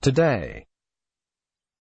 Today.